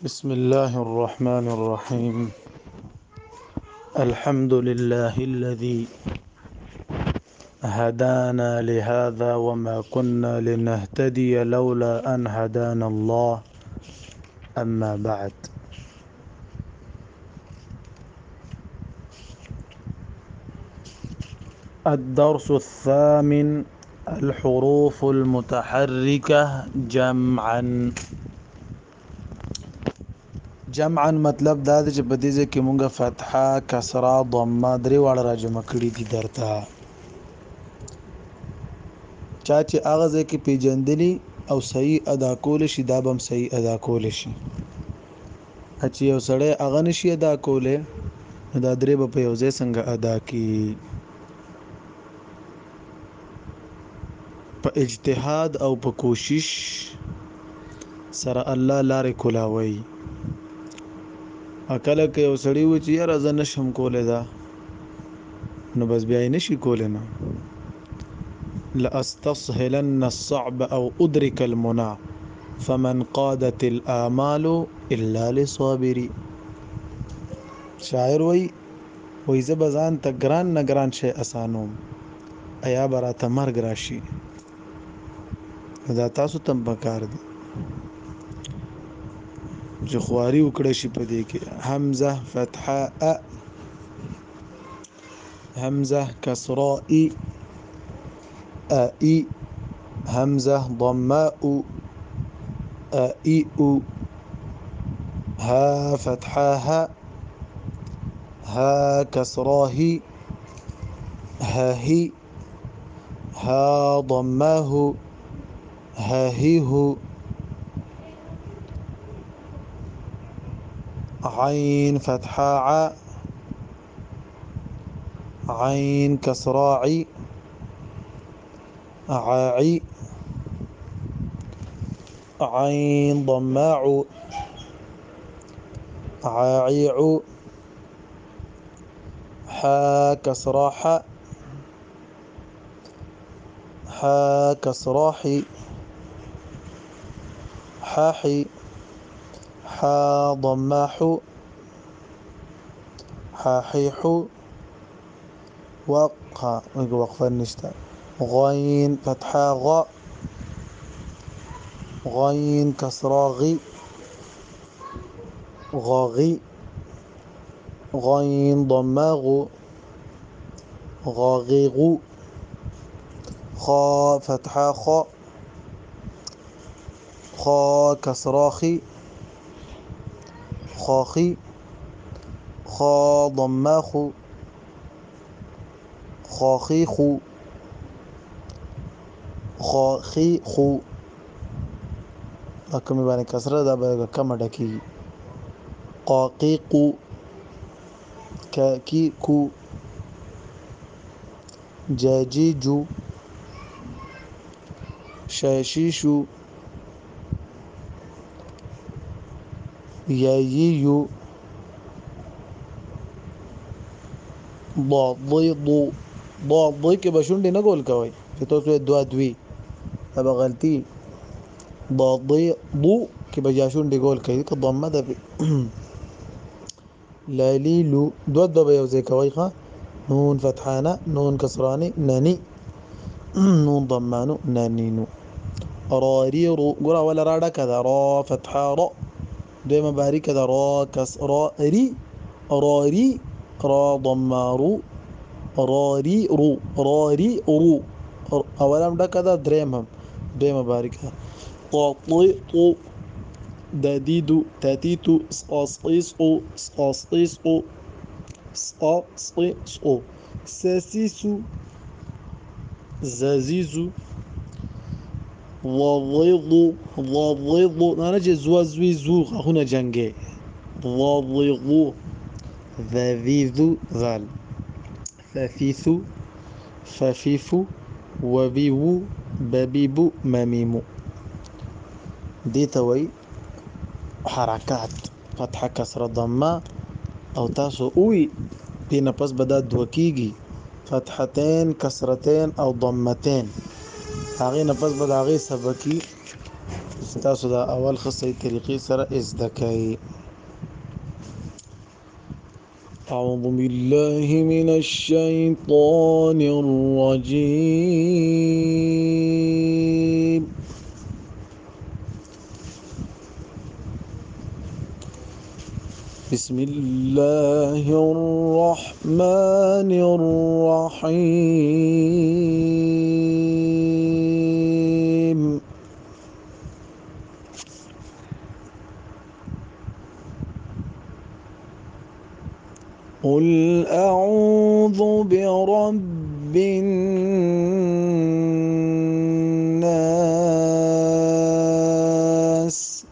بسم الله الرحمن الرحيم. الحمد لله الذي هدانا لهذا وما كنا لنهتدي لولا أن هدانا الله. أما بعد. الدرس الثامن الحروف المتحركة جمعا. جمعا مطلب دا چې په دې کې مونږه فتحه کسره ضمه درې واړه راجمع کړي دي درته. چا چې هغه ځکه پیجندلی او صحیح ادا کول شي دا بم صحیح ادا کول شي. چې یو سړی هغه نشي ادا کوله دا درې په یو ځای څنګه ادا کی په اجتهاد او په کوشش سره الله لارې کولاوي اکل کې یو سړی و چې یاره زه نشم کولای دا نو بس بیا نشي کولای نه. لاستصهلن الصعب او ادرك المنى فمن قادت الآمال الا لصابري شاعر وای وای زه بزان ته ګران نه ګران شي اسانوم ایا براته مرګ راشي؟ دا تاسو تم پکار دي چې خواري وکړه شي په دې کې. حمزه فتحه أ حمزه کسره ای حمزه ضماء ای ها فتحه ها ها كسره ها ضماه ها عين فتحة ع عين كسراعي عاعي عين ضماع عاعيع حا كسراح حا كسراحي حاحي. حا ضماح حاحيح وقا وقفا نشتا غين فتحة غاء غين كسراغي. غاغي. غين ضماغ غاغيغ خا فتحة خاء خا كسراخي. خاخي خا ضمه خو خاخي خو خاخي خو دا کومې باندې کسره دا به کمه ډکیږي قاقي قو کاکی کو جاجی جو شاشی شو يايي ضاضيض ضاضي کې به شونډې نه ګول کوي چې تاسو دوا دوی دا به غلطي ضاضيض کې به شونډې ګول کوي که ضمه ده لاليلو دو دو به یو ځای کوي ښا نون فتحانه نون کسرانه نني نون ضمانو. ننينو راريرو ګور ولا راډه کده را فتحه را دویمه باریک ده را کس را ری را ری را ضمارو را ری رو را ری رو ډکه ده دریم هم. دویمه باریک ده قاطی طو ددیدو تاتیتو سقاصقیسقو سقاصقیسقو سقاصقیسقو ساسیسو زازیزو واضغوا واضغوا نه نه چې زو زوی زو غاونه جنگي واضغوا ذذيذو ذال ففيثو ففيفو وبيو ببيبو مميمو دي توي حرکات فتحه کسره ضمه او تاسو اوي دینه پس به دا دوه کیږي فتحتين کسرتين او ضمتين هغه پس بدا هغه سبکی ستاسو دا اول خصه طریقې سره ازدکای أعوذ بالله من الشيطان الرجيم بسم الله الرحمن الرحيم قل أعوذ برب الناس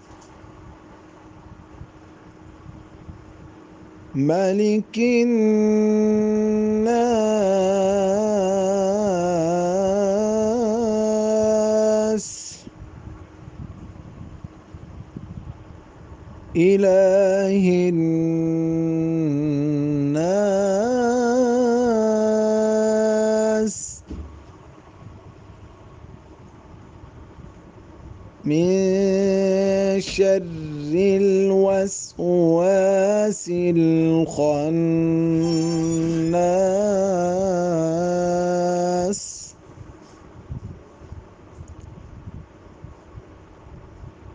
ملك الناس إله الناس من شر الوسواس الخناس.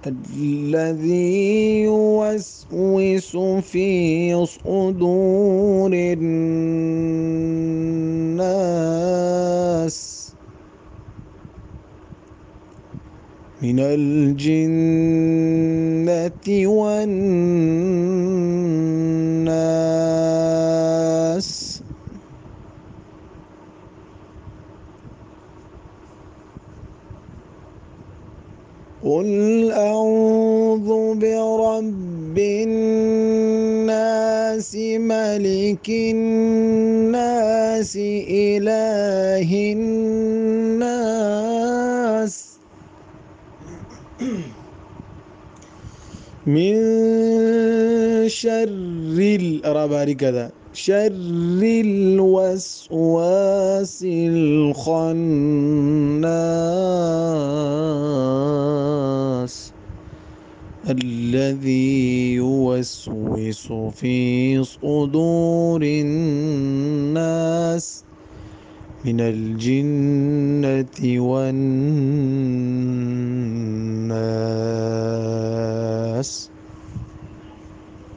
الذي يوسوس في صدور الناس. من الجنة والناس. قل أعوذ برب الناس ملك الناس إله الناس. من شر الرباري كذا شر الوسواس الخناس الذي يوسوس في صدور الناس من الجنة والناس. us